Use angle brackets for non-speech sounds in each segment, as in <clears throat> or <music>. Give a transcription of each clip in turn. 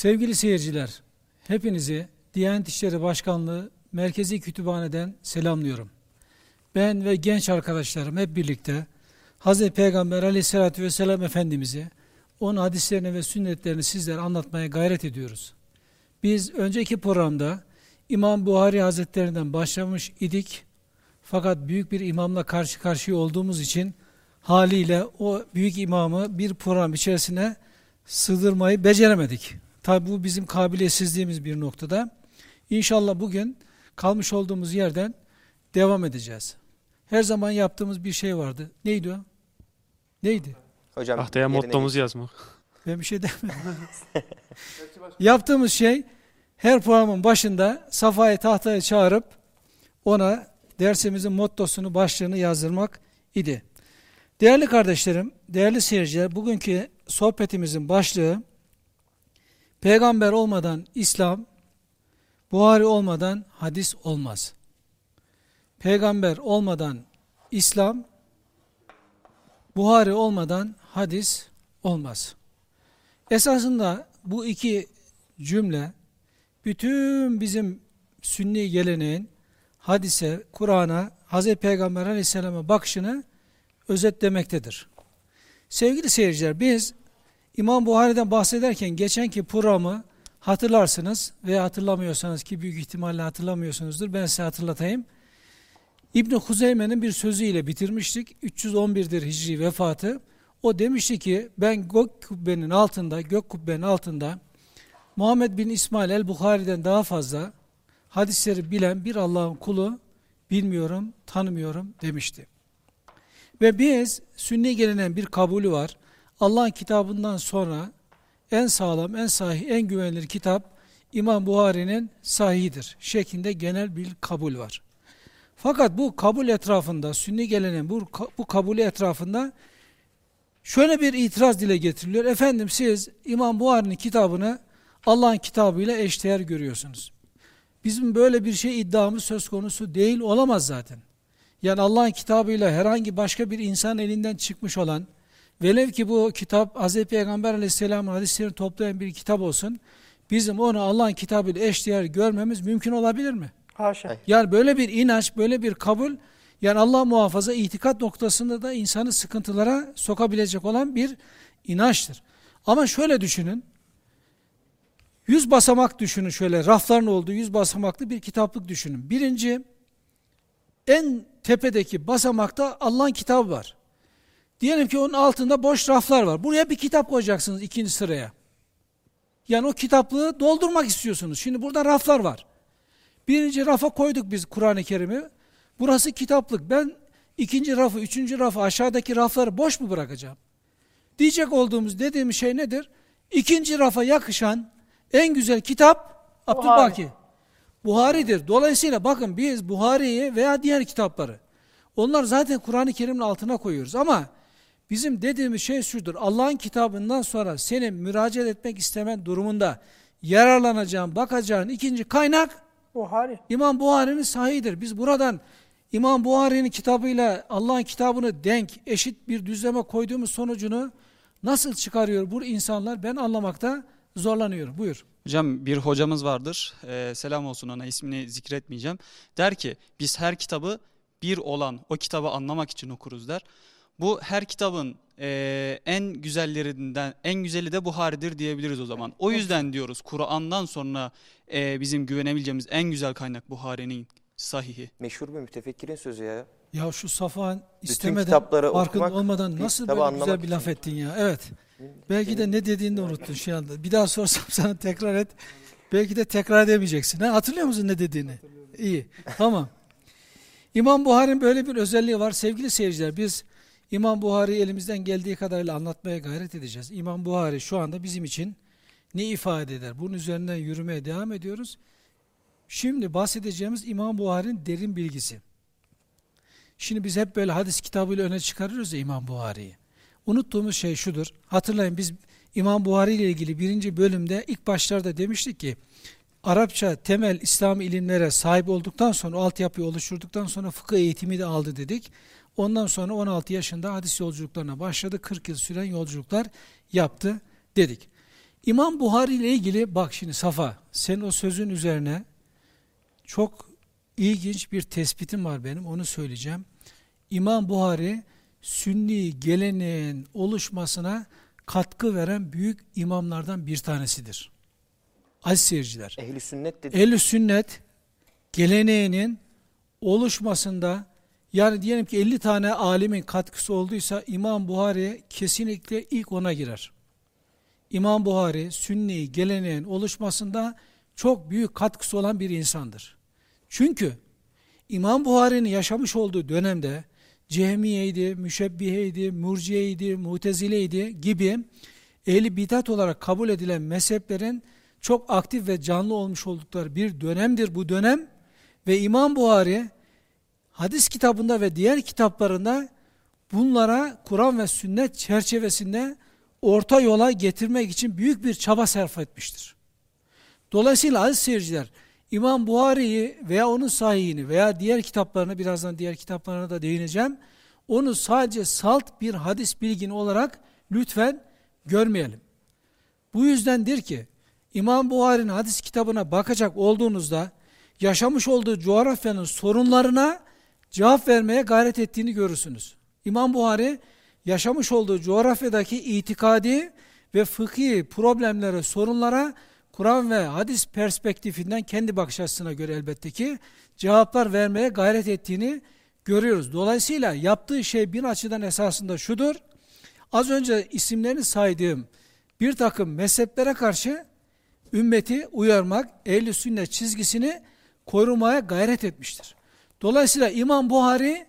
Sevgili seyirciler, hepinizi Diyanet İşleri Başkanlığı Merkezi Kütüphane'den selamlıyorum. Ben ve genç arkadaşlarım hep birlikte Hz. Peygamber aleyhissalatü vesselam Efendimiz'i, onun hadislerini ve sünnetlerini sizlere anlatmaya gayret ediyoruz. Biz önceki programda İmam Buhari Hazretlerinden başlamış idik. Fakat büyük bir imamla karşı karşıya olduğumuz için haliyle o büyük imamı bir program içerisine sığdırmayı beceremedik. Tabi bu bizim kabiliyetsizliğimiz bir noktada. İnşallah bugün kalmış olduğumuz yerden devam edeceğiz. Her zaman yaptığımız bir şey vardı. Neydi o? Neydi? Hocam Tahtaya mottomuzu yazmak. Ben bir şey demedim. <laughs> Yaptığımız şey her programın başında Safa'yı tahtaya çağırıp ona dersimizin mottosunu, başlığını yazdırmak idi. Değerli kardeşlerim, değerli seyirciler, bugünkü sohbetimizin başlığı Peygamber olmadan İslam, Buhari olmadan hadis olmaz. Peygamber olmadan İslam, Buhari olmadan hadis olmaz. Esasında bu iki cümle bütün bizim sünni geleneğin hadise, Kur'an'a, Hz. Peygamber aleyhisselama bakışını özetlemektedir. Sevgili seyirciler biz İmam Buhari'den bahsederken geçenki programı hatırlarsınız veya hatırlamıyorsanız ki büyük ihtimalle hatırlamıyorsunuzdur ben size hatırlatayım. İbn Huzeyme'nin bir sözüyle bitirmiştik. 311'dir Hicri vefatı. O demişti ki ben gök kubbenin altında, gök kubbenin altında Muhammed bin İsmail el-Bukhari'den daha fazla hadisleri bilen bir Allah'ın kulu bilmiyorum, tanımıyorum demişti. Ve biz sünni gelinen bir kabulü var. Allah'ın kitabından sonra en sağlam, en sahih, en güvenilir kitap İmam Buhari'nin sahihidir şeklinde genel bir kabul var. Fakat bu kabul etrafında, sünni gelenen bu, bu kabulü etrafında şöyle bir itiraz dile getiriliyor. Efendim siz İmam Buhari'nin kitabını Allah'ın kitabıyla eşdeğer görüyorsunuz. Bizim böyle bir şey iddiamız söz konusu değil, olamaz zaten. Yani Allah'ın kitabıyla herhangi başka bir insan elinden çıkmış olan, velev ki bu kitap Hz. Peygamber aleyhisselamın hadislerini toplayan bir kitap olsun, bizim onu Allah'ın kitabıyla eşdeğer görmemiz mümkün olabilir mi? Haşa. Yani böyle bir inanç, böyle bir kabul, yani Allah muhafaza itikat noktasında da insanı sıkıntılara sokabilecek olan bir inançtır. Ama şöyle düşünün, yüz basamak düşünün şöyle, rafların olduğu yüz basamaklı bir kitaplık düşünün. Birinci, en tepedeki basamakta Allah'ın kitabı var. Diyelim ki onun altında boş raflar var. Buraya bir kitap koyacaksınız ikinci sıraya. Yani o kitaplığı doldurmak istiyorsunuz. Şimdi burada raflar var. Birinci rafa koyduk biz Kur'an-ı Kerim'i. Burası kitaplık. Ben ikinci rafı, üçüncü rafı, aşağıdaki rafları boş mu bırakacağım? Diyecek olduğumuz dediğimiz şey nedir? İkinci rafa yakışan en güzel kitap Abdülbaki. Buhari'dir. Dolayısıyla bakın biz Buhari'yi veya diğer kitapları onlar zaten Kur'an-ı Kerim'in altına koyuyoruz ama bizim dediğimiz şey şudur. Allah'ın kitabından sonra senin müracaat etmek istemen durumunda yararlanacağın, bakacağın ikinci kaynak Buhari. İmam Buhari'nin sahidir. Biz buradan İmam Buhari'nin kitabıyla Allah'ın kitabını denk, eşit bir düzleme koyduğumuz sonucunu nasıl çıkarıyor bu insanlar ben anlamakta zorlanıyorum. Buyur. Hocam bir hocamız vardır. Ee, selam olsun ona ismini zikretmeyeceğim. Der ki biz her kitabı bir olan o kitabı anlamak için okuruz der. Bu her kitabın e, en güzellerinden en güzeli de Buhari'dir diyebiliriz o zaman. O yüzden diyoruz Kur'an'dan sonra e, bizim güvenebileceğimiz en güzel kaynak Buhari'nin sahihi. Meşhur bir mütefekkirin sözü ya. Ya şu Bütün istemeden, kitapları farkında olmadan nasıl böyle güzel bir laf için. ettin ya. Evet. Belki de ne dediğini de unuttun şu anda. Bir daha sorsam <laughs> sana tekrar et. Belki de tekrar edemeyeceksin. Ha? Hatırlıyor musun ne dediğini? İyi. Tamam. İmam Buhari'nin böyle bir özelliği var. Sevgili seyirciler biz İmam Buhari elimizden geldiği kadarıyla anlatmaya gayret edeceğiz. İmam Buhari şu anda bizim için ne ifade eder? Bunun üzerinden yürümeye devam ediyoruz. Şimdi bahsedeceğimiz İmam Buhari'nin derin bilgisi. Şimdi biz hep böyle hadis kitabıyla öne çıkarıyoruz ya İmam Buhari'yi. Unuttuğumuz şey şudur. Hatırlayın biz İmam Buhari ile ilgili birinci bölümde ilk başlarda demiştik ki Arapça temel İslam ilimlere sahip olduktan sonra, altyapıyı oluşturduktan sonra fıkıh eğitimi de aldı dedik. Ondan sonra 16 yaşında hadis yolculuklarına başladı. 40 yıl süren yolculuklar yaptı dedik. İmam Buhari ile ilgili bak şimdi Safa sen o sözün üzerine çok ilginç bir tespitim var benim onu söyleyeceğim. İmam Buhari sünni geleneğin oluşmasına katkı veren büyük imamlardan bir tanesidir. Aziz seyirciler. Ehli sünnet dedi. Ehl-i sünnet geleneğinin oluşmasında yani diyelim ki 50 tane alimin katkısı olduysa İmam Buhari kesinlikle ilk ona girer. İmam Buhari sünni geleneğin oluşmasında çok büyük katkısı olan bir insandır. Çünkü İmam Buhari'nin yaşamış olduğu dönemde Cehmiyeydi, Müşebbiheydi, Murciyeydi, Mutezileydi gibi ehli bidat olarak kabul edilen mezheplerin çok aktif ve canlı olmuş oldukları bir dönemdir bu dönem ve İmam Buhari hadis kitabında ve diğer kitaplarında bunlara Kur'an ve sünnet çerçevesinde orta yola getirmek için büyük bir çaba sarf etmiştir. Dolayısıyla aziz seyirciler, İmam Buhari'yi veya onun sahihini veya diğer kitaplarını, birazdan diğer kitaplarına da değineceğim, onu sadece salt bir hadis bilgini olarak lütfen görmeyelim. Bu yüzdendir ki, İmam Buhari'nin hadis kitabına bakacak olduğunuzda, yaşamış olduğu coğrafyanın sorunlarına cevap vermeye gayret ettiğini görürsünüz. İmam Buhari, yaşamış olduğu coğrafyadaki itikadi ve fıkhi problemlere, sorunlara Kur'an ve hadis perspektifinden kendi bakış açısına göre elbette ki cevaplar vermeye gayret ettiğini görüyoruz. Dolayısıyla yaptığı şey bir açıdan esasında şudur. Az önce isimlerini saydığım bir takım mezheplere karşı ümmeti uyarmak, ehl sünnet çizgisini korumaya gayret etmiştir. Dolayısıyla İmam Buhari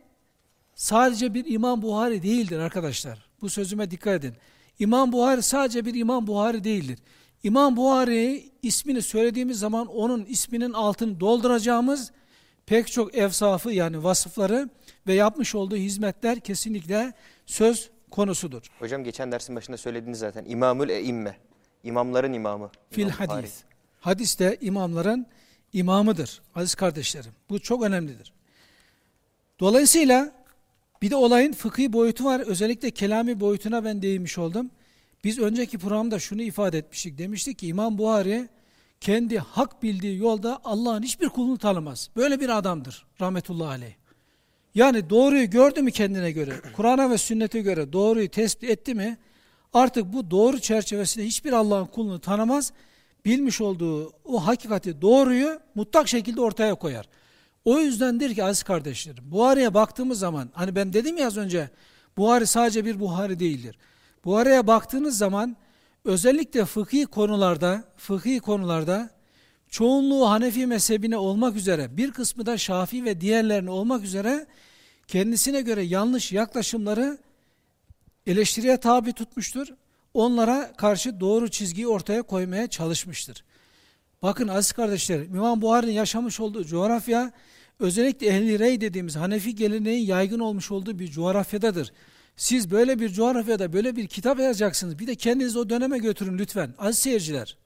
sadece bir İmam Buhari değildir arkadaşlar. Bu sözüme dikkat edin. İmam Buhari sadece bir İmam Buhari değildir. İmam Buhari ismini söylediğimiz zaman onun isminin altını dolduracağımız pek çok evsafı yani vasıfları ve yapmış olduğu hizmetler kesinlikle söz konusudur. Hocam geçen dersin başında söylediğiniz zaten. İmamül Eimme. İmamların imamı. Fil İmam Buhari. hadis. Hadis de imamların imamıdır aziz kardeşlerim. Bu çok önemlidir. Dolayısıyla bir de olayın fıkhi boyutu var. Özellikle kelami boyutuna ben değinmiş oldum. Biz önceki programda şunu ifade etmiştik. Demiştik ki İmam Buhari kendi hak bildiği yolda Allah'ın hiçbir kulunu tanımaz. Böyle bir adamdır rahmetullahi aleyh. Yani doğruyu gördü mü kendine göre, <clears throat> Kur'an'a ve sünnete göre doğruyu tespit etti mi, artık bu doğru çerçevesinde hiçbir Allah'ın kulunu tanımaz, bilmiş olduğu o hakikati, doğruyu mutlak şekilde ortaya koyar. O yüzdendir ki aziz kardeşlerim, Buhari'ye baktığımız zaman, hani ben dedim ya az önce, Buhari sadece bir Buhari değildir. Buhari'ye baktığınız zaman, özellikle fıkhi konularda, fıkhi konularda, çoğunluğu Hanefi mezhebine olmak üzere, bir kısmı da Şafii ve diğerlerine olmak üzere, kendisine göre yanlış yaklaşımları eleştiriye tabi tutmuştur. Onlara karşı doğru çizgiyi ortaya koymaya çalışmıştır. Bakın aziz kardeşlerim, İmam Buhari'nin yaşamış olduğu coğrafya, özellikle ehli rey dediğimiz Hanefi geleneğin yaygın olmuş olduğu bir coğrafyadadır. Siz böyle bir coğrafyada böyle bir kitap yazacaksınız. Bir de kendinizi o döneme götürün lütfen. Aziz seyirciler.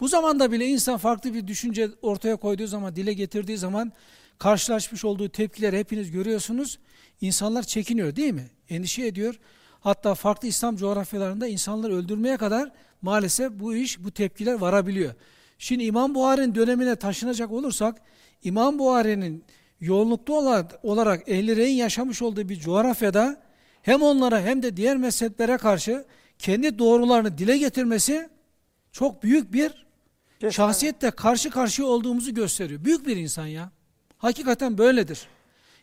Bu zamanda bile insan farklı bir düşünce ortaya koyduğu zaman, dile getirdiği zaman karşılaşmış olduğu tepkileri hepiniz görüyorsunuz. İnsanlar çekiniyor değil mi? Endişe ediyor. Hatta farklı İslam coğrafyalarında insanları öldürmeye kadar maalesef bu iş, bu tepkiler varabiliyor. Şimdi İmam Buhari'nin dönemine taşınacak olursak, İmam Buhari'nin yoğunluklu olarak ehli reyin yaşamış olduğu bir coğrafyada hem onlara hem de diğer mezheplere karşı kendi doğrularını dile getirmesi çok büyük bir şahsiyetle karşı karşıya olduğumuzu gösteriyor. Büyük bir insan ya. Hakikaten böyledir.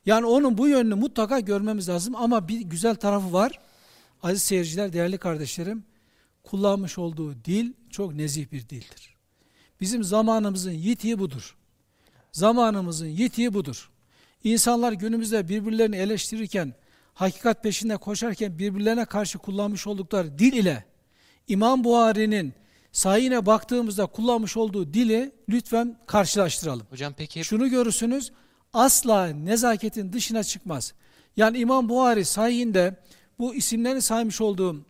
Yani onun bu yönünü mutlaka görmemiz lazım ama bir güzel tarafı var. Aziz seyirciler, değerli kardeşlerim, kullanmış olduğu dil çok nezih bir dildir. Bizim zamanımızın yitiği budur. Zamanımızın yitiği budur. İnsanlar günümüzde birbirlerini eleştirirken, hakikat peşinde koşarken birbirlerine karşı kullanmış oldukları dil ile İmam Buhari'nin sayine baktığımızda kullanmış olduğu dili lütfen karşılaştıralım. Hocam peki Şunu görürsünüz, asla nezaketin dışına çıkmaz. Yani İmam Buhari sayinde bu isimlerini saymış olduğum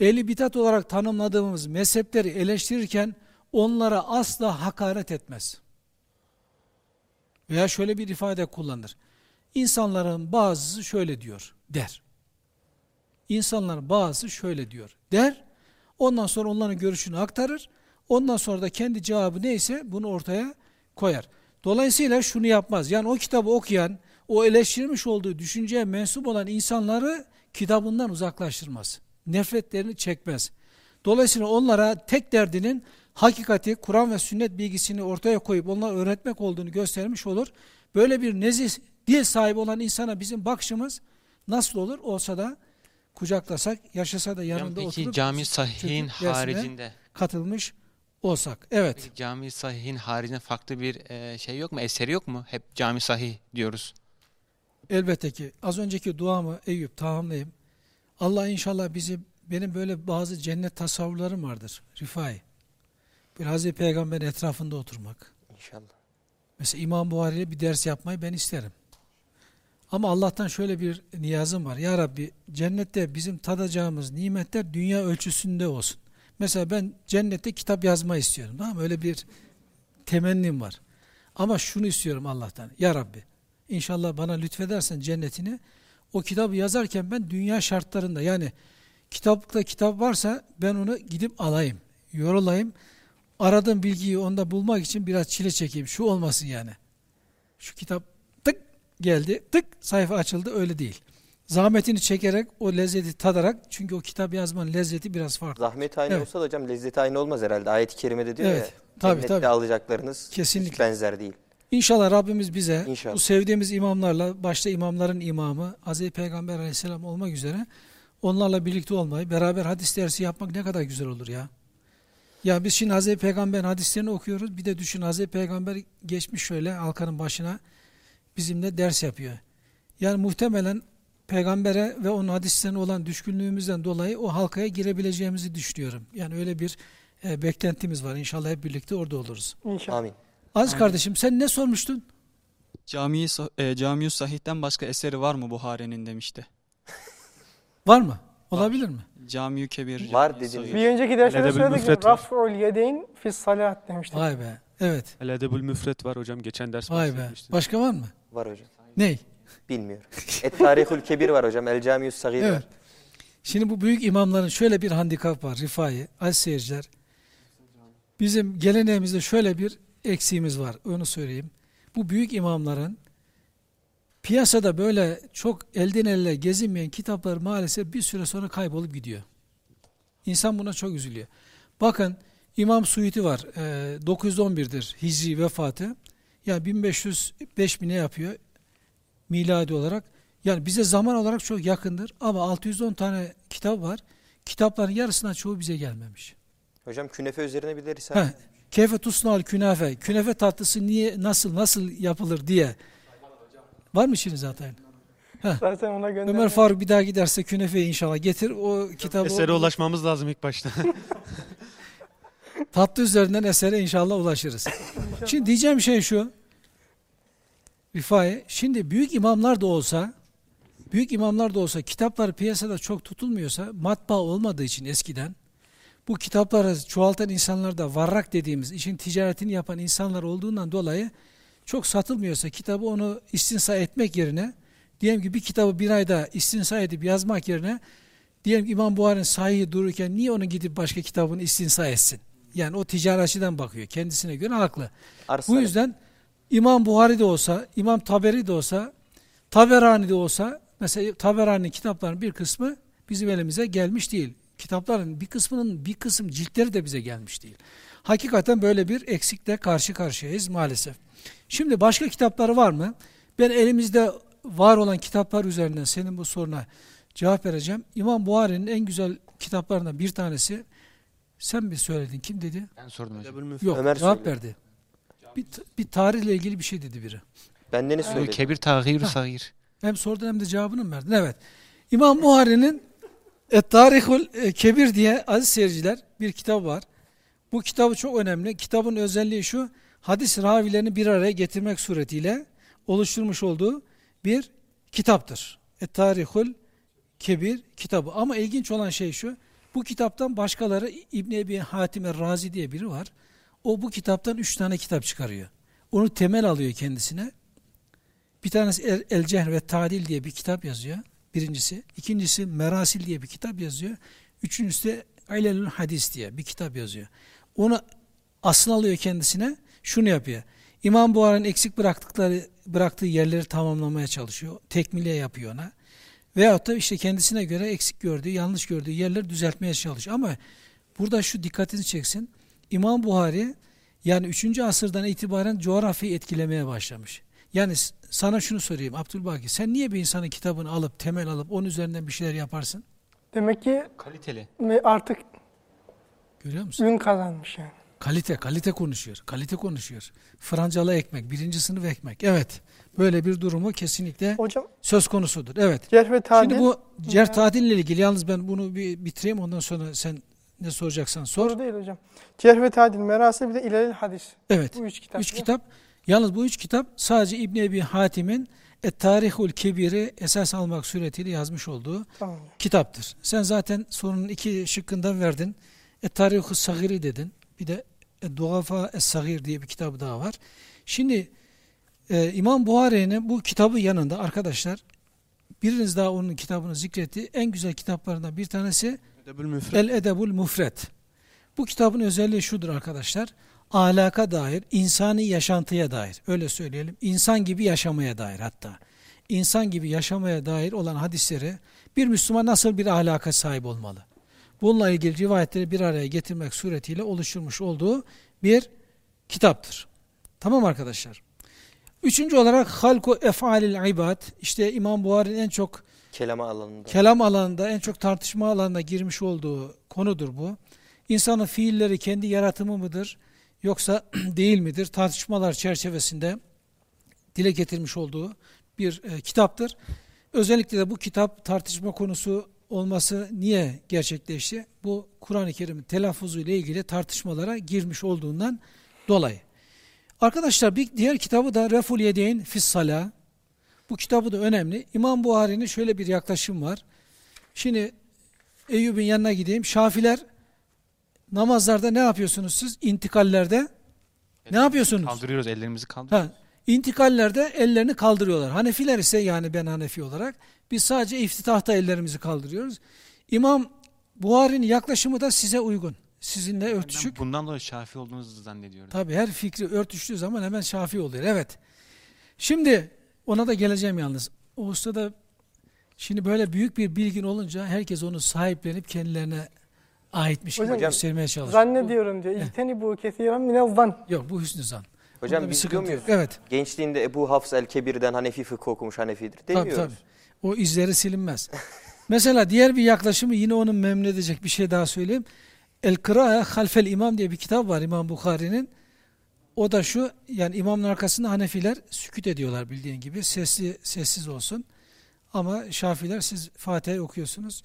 ehli bitat olarak tanımladığımız mezhepleri eleştirirken onlara asla hakaret etmez. Veya şöyle bir ifade kullanır. İnsanların bazısı şöyle diyor der. İnsanların bazısı şöyle diyor der. Ondan sonra onların görüşünü aktarır. Ondan sonra da kendi cevabı neyse bunu ortaya koyar. Dolayısıyla şunu yapmaz. Yani o kitabı okuyan, o eleştirmiş olduğu düşünceye mensup olan insanları kitabından uzaklaştırmaz. Nefretlerini çekmez. Dolayısıyla onlara tek derdinin hakikati, Kur'an ve sünnet bilgisini ortaya koyup onlara öğretmek olduğunu göstermiş olur. Böyle bir nezih dil sahibi olan insana bizim bakışımız nasıl olur? Olsa da kucaklasak, yaşasa da yanında Hocam peki oturup cami sahihin haricinde katılmış olsak. Evet. peki cami sahihin haricinde farklı bir e, şey yok mu? Eseri yok mu? Hep cami sahih diyoruz. Elbette ki az önceki duamı Eyüp tamamlayayım. Allah inşallah bizi benim böyle bazı cennet tasavvurlarım vardır. Rifai. Bir Hazreti Peygamber etrafında oturmak. İnşallah. Mesela İmam Buhari'yle bir ders yapmayı ben isterim. Ama Allah'tan şöyle bir niyazım var. Ya Rabbi cennette bizim tadacağımız nimetler dünya ölçüsünde olsun. Mesela ben cennette kitap yazma istiyorum. Tamam mı? Öyle bir temennim var. Ama şunu istiyorum Allah'tan. Ya Rabbi inşallah bana lütfedersen cennetini o kitabı yazarken ben dünya şartlarında yani kitapta kitap varsa ben onu gidip alayım, yorulayım. Aradığım bilgiyi onda bulmak için biraz çile çekeyim. Şu olmasın yani. Şu kitap tık geldi, tık sayfa açıldı öyle değil. Zahmetini çekerek o lezzeti tadarak çünkü o kitap yazmanın lezzeti biraz farklı. Zahmet aynı Evet. olsa da hocam lezzeti aynı olmaz herhalde. Ayet-i kerimede diyor Evet, ya. tabii, tabii. alacaklarınız Kesinlikle. benzer değil. İnşallah Rabbimiz bize İnşallah. bu sevdiğimiz imamlarla başta imamların imamı Hazreti Peygamber Aleyhisselam olmak üzere onlarla birlikte olmayı, beraber hadis dersi yapmak ne kadar güzel olur ya. Ya biz şimdi Hazreti Peygamber'in hadislerini okuyoruz. Bir de düşün Hazreti Peygamber geçmiş şöyle halkanın başına bizimle ders yapıyor. Yani muhtemelen peygambere ve onun hadislerine olan düşkünlüğümüzden dolayı o halkaya girebileceğimizi düşünüyorum. Yani öyle bir e, beklentimiz var. İnşallah hep birlikte orada oluruz. İnşallah. Amin. Aziz kardeşim sen ne sormuştun? Cami-i Sa- e, Cami-i Sahih'ten başka eseri var mı Buhari'nin demişti. Var mı? Olabilir mi? Cami-i Kebir. Var. Sahih. Bir önceki derste de Edebül söyledik. müfret var. Raf'ul yedeyn fis salat demiştik. Vay be. Evet. El Edebül Müfret var hocam. Geçen ders Vay be. Başka var mı? Var hocam. Ney? Bilmiyorum. Et Tarihül Kebir var hocam. El Camius Sagir Evet. var. Şimdi bu büyük imamların şöyle bir handikap var. Rifai, aziz seyirciler. Bizim geleneğimizde şöyle bir eksiğimiz var. Onu söyleyeyim. Bu büyük imamların piyasada böyle çok elden ele gezinmeyen kitaplar maalesef bir süre sonra kaybolup gidiyor. İnsan buna çok üzülüyor. Bakın İmam Suyuti var. Ee, 911'dir Hicri vefatı. Yani 1505 mi ne yapıyor? Miladi olarak. Yani bize zaman olarak çok yakındır. Ama 610 tane kitap var. Kitapların yarısından çoğu bize gelmemiş. Hocam künefe üzerine bir de risale. Heh, Keyfe tusnal künefe. Künefe tatlısı niye, nasıl, nasıl yapılır diye. Var mı şimdi zaten? Zaten ona gönderdim. Ömer Faruk bir daha giderse künefeyi inşallah getir. O kitabı Esere ulaşmamız lazım ilk başta. <laughs> tatlı üzerinden esere inşallah ulaşırız. Şimdi diyeceğim şey şu. Rifai, şimdi büyük imamlar da olsa, büyük imamlar da olsa kitaplar piyasada çok tutulmuyorsa, matbaa olmadığı için eskiden, bu kitapları çoğaltan insanlar da varrak dediğimiz işin ticaretini yapan insanlar olduğundan dolayı çok satılmıyorsa kitabı onu istinsa etmek yerine diyelim ki bir kitabı bir ayda istinsa edip yazmak yerine diyelim ki İmam Buhari'nin sahihi dururken niye onu gidip başka kitabını istinsa etsin? Yani o ticaretçiden bakıyor. Kendisine göre haklı. Arz Bu yüzden İmam Buhari de olsa, İmam Taberi de olsa, Taberani de olsa, mesela Taberani'nin kitaplarının bir kısmı bizim elimize gelmiş değil. Kitapların bir kısmının bir kısım ciltleri de bize gelmiş değil. Hakikaten böyle bir eksikle karşı karşıyayız maalesef. Şimdi başka kitapları var mı? Ben elimizde var olan kitaplar üzerinden senin bu soruna cevap vereceğim. İmam Buhari'nin en güzel kitaplarından bir tanesi sen mi söyledin? Kim dedi? Ben sordum hocam. Yok Ömer cevap söyledi. verdi. Bir, bir tarihle ilgili bir şey dedi biri. Benden ne Bu söyledi? Kebir Tağir Ha. Sagir. Hem sordun hem de cevabını mı verdin? Evet. İmam Buhari'nin Et-Tarihul e, Kebir diye aziz seyirciler bir kitap var. Bu kitabı çok önemli. Kitabın özelliği şu, hadis ravilerini bir araya getirmek suretiyle oluşturmuş olduğu bir kitaptır. Et-Tarihul Kebir kitabı. Ama ilginç olan şey şu, bu kitaptan başkaları İbn Ebi Hatim Er-Razi diye biri var. O bu kitaptan üç tane kitap çıkarıyor. Onu temel alıyor kendisine. Bir tanesi El, El ve Tadil diye bir kitap yazıyor. Birincisi. İkincisi Merasil diye bir kitap yazıyor. Üçüncüsü de İlelül Hadis diye bir kitap yazıyor. Onu asıl alıyor kendisine. Şunu yapıyor. İmam Buhari'nin eksik bıraktıkları bıraktığı yerleri tamamlamaya çalışıyor. Tekmile yapıyor ona. Veyahut da işte kendisine göre eksik gördüğü, yanlış gördüğü yerleri düzeltmeye çalışıyor. Ama burada şu dikkatini çeksin. İmam Buhari yani 3. asırdan itibaren coğrafyayı etkilemeye başlamış. Yani sana şunu sorayım Abdülbaki sen niye bir insanın kitabını alıp temel alıp onun üzerinden bir şeyler yaparsın? Demek ki Kaliteli. artık Görüyor musun? ün kazanmış yani. Kalite, kalite konuşuyor. Kalite konuşuyor. Francalı ekmek, birinci sınıf ekmek. Evet. Böyle bir durumu kesinlikle Hocam söz konusudur. Evet. cerh ve tadil. Şimdi bu cerh tadille ilgili yalnız ben bunu bir bitireyim ondan sonra sen ne soracaksan sor. Soru değil hocam. Cerh ve tadil merası bir de ilelil hadis. Evet. Bu üç kitap. Üç kitap. Yalnız bu üç kitap sadece İbn Ebi Hatim'in Et-Tarihul Kebir'i esas almak suretiyle yazmış olduğu Tamam. kitaptır. Sen zaten sorunun iki şıkkından verdin. Et-Tarihul Sagiri dedin. Bir de Duafa Es-Sagir diye bir kitabı daha var. Şimdi e, İmam Buhari'nin bu kitabı yanında arkadaşlar biriniz daha onun kitabını zikretti. En güzel kitaplarından bir tanesi Edebül müfret. El Edebul Mufret. Bu kitabın özelliği şudur arkadaşlar. Ahlaka dair, insani yaşantıya dair. Öyle söyleyelim. İnsan gibi yaşamaya dair hatta. İnsan gibi yaşamaya dair olan hadisleri bir Müslüman nasıl bir ahlaka sahip olmalı? Bununla ilgili rivayetleri bir araya getirmek suretiyle oluşturmuş olduğu bir kitaptır. Tamam arkadaşlar. Üçüncü olarak Halku Ef'alil İbad. İşte İmam Buhari'nin en çok Kelama alanında. kelam alanında en çok tartışma alanına girmiş olduğu konudur bu. İnsanın fiilleri kendi yaratımı mıdır yoksa <clears throat> değil midir tartışmalar çerçevesinde dile getirmiş olduğu bir e, kitaptır. Özellikle de bu kitap tartışma konusu olması niye gerçekleşti? Bu Kur'an-ı Kerim'in telaffuzu ile ilgili tartışmalara girmiş olduğundan dolayı. Arkadaşlar bir diğer kitabı da Reful Yedeyn Fissala. Bu kitabı da önemli. İmam Buhari'nin şöyle bir yaklaşım var. Şimdi Eyyub'un yanına gideyim. Şafiler namazlarda ne yapıyorsunuz siz? İntikallerde ne yapıyorsunuz? Kaldırıyoruz ellerimizi kaldırıyoruz. Ha, intikallerde ellerini kaldırıyorlar. Hanefiler ise yani ben Hanefi olarak biz sadece iftitahta ellerimizi kaldırıyoruz. İmam Buhari'nin yaklaşımı da size uygun. Sizinle örtüşük. Ben bundan dolayı şafi olduğunuzu zannediyorum. Tabii her fikri örtüştüğü zaman hemen şafi oluyor. Evet. Şimdi ona da geleceğim yalnız. O ustada şimdi böyle büyük bir bilgin olunca herkes onu sahiplenip kendilerine aitmiş gibi göstermeye çalışıyor. Zannediyorum diyor. İhteni bu kesiren minel zan. Yok bu hüsnü zan. Hocam Bunda bir biz sıkıntı diyor muyuz? Evet. Gençliğinde Ebu Hafs el-Kebir'den Hanefi fıkıh okumuş Hanefidir. Tabii Demiyoruz. tabii. O izleri silinmez. <laughs> Mesela diğer bir yaklaşımı yine onun memnun edecek bir şey daha söyleyeyim. El Kıra'a Halfel İmam diye bir kitap var İmam Bukhari'nin. O da şu yani imamın arkasında Hanefiler sükut ediyorlar bildiğin gibi. Sesli sessiz olsun. Ama Şafiler siz Fatiha'yı okuyorsunuz.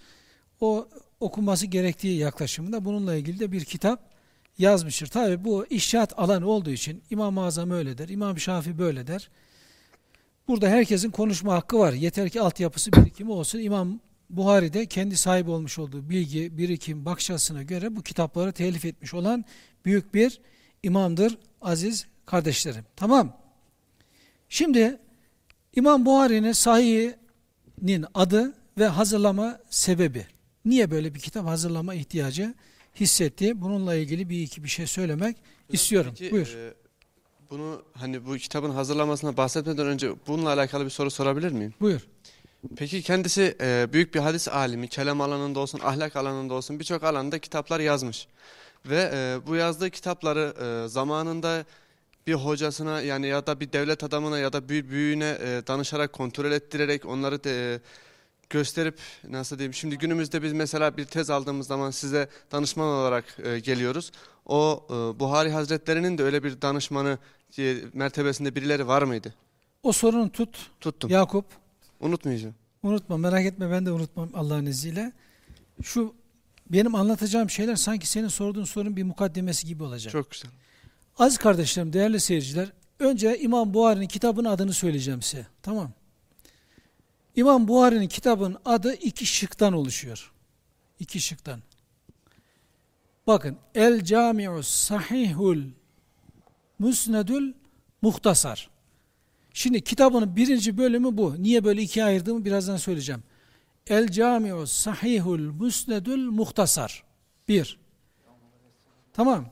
O okunması gerektiği yaklaşımında bununla ilgili de bir kitap yazmıştır. Tabi bu işaret alanı olduğu için İmam-ı Azam öyle der, İmam Şafi böyle der. Burada herkesin konuşma hakkı var. Yeter ki altyapısı birikimi olsun. İmam Buhari de kendi sahip olmuş olduğu bilgi, birikim, bakış açısına göre bu kitapları telif etmiş olan büyük bir imamdır aziz kardeşlerim. Tamam. Şimdi İmam Buhari'nin sahihinin adı ve hazırlama sebebi. Niye böyle bir kitap hazırlama ihtiyacı hissetti? Bununla ilgili bir iki bir şey söylemek istiyorum. Peki, Buyur. e, bunu hani bu kitabın hazırlamasına bahsetmeden önce bununla alakalı bir soru sorabilir miyim? Buyur. Peki kendisi e, büyük bir hadis alimi, kelam alanında olsun, ahlak alanında olsun birçok alanda kitaplar yazmış. Ve e, bu yazdığı kitapları e, zamanında bir hocasına yani ya da bir devlet adamına ya da bir büyüğüne e, danışarak, kontrol ettirerek onları da, e, gösterip nasıl diyeyim. Şimdi günümüzde biz mesela bir tez aldığımız zaman size danışman olarak e, geliyoruz. O e, Buhari Hazretlerinin de öyle bir danışmanı e, mertebesinde birileri var mıydı? O sorunu tut Tuttum. Yakup. Unutmayacağım. Unutma merak etme ben de unutmam Allah'ın izniyle. Şu benim anlatacağım şeyler sanki senin sorduğun sorunun bir mukaddemesi gibi olacak. Çok güzel. Aziz kardeşlerim, değerli seyirciler, önce İmam Buhari'nin kitabının adını söyleyeceğim size. Tamam. İmam Buhari'nin kitabın adı iki şıktan oluşuyor. İki şıktan. Bakın, El Cami'u Sahihul Musnedül Muhtasar. Şimdi kitabının birinci bölümü bu. Niye böyle ikiye ayırdığımı birazdan söyleyeceğim. El Cami'u Sahihul Musnedül Muhtasar. Bir. Tamam.